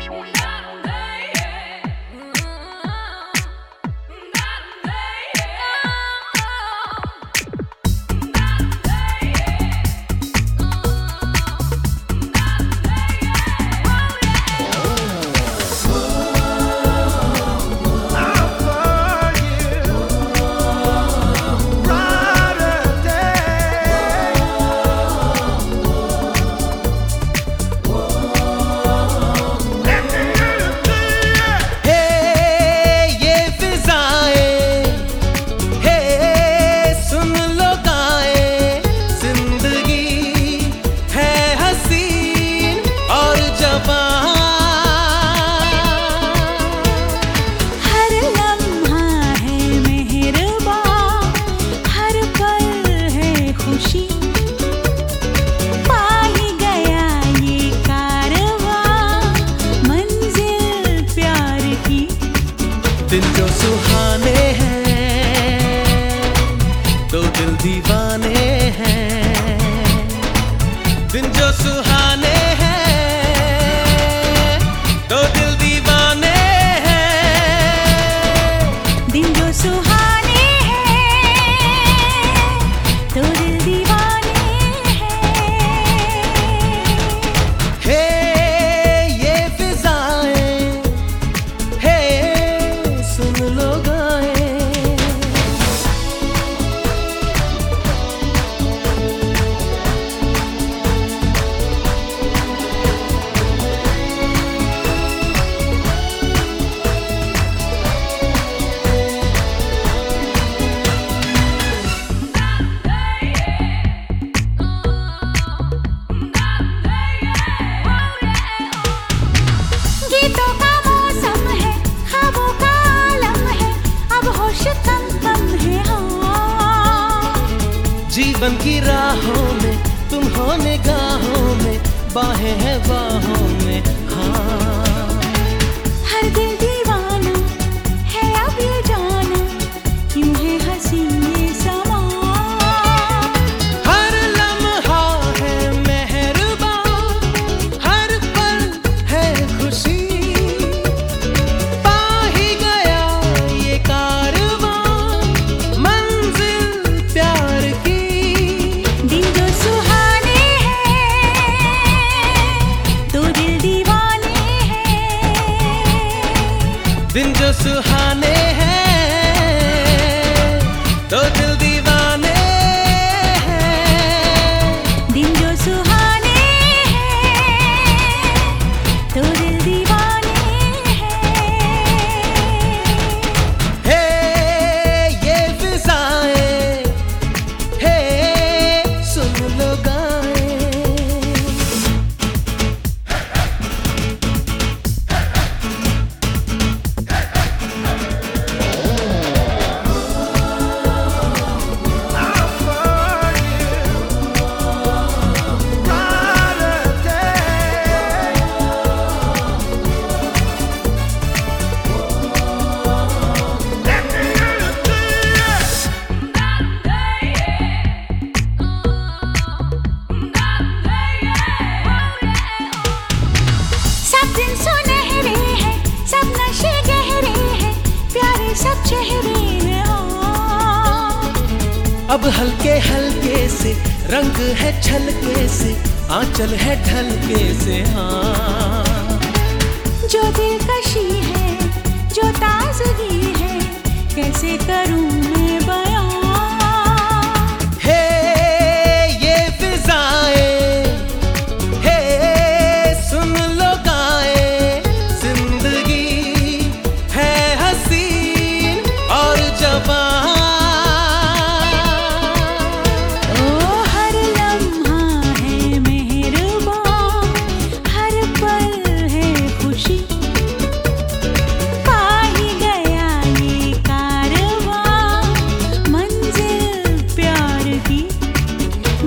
दिन दिन जीवन की राहों में, तुम हो निगाहों में, बाहें हैं बाहों में हाँ। हर दिल सुहाने हैं। तो जल्दी अब हल्के हल्के से, रंग है छलके से, आंचल है ढलके से हाँ। जो दिलकशी है, जो ताजगी है, कैसे करूँ मैं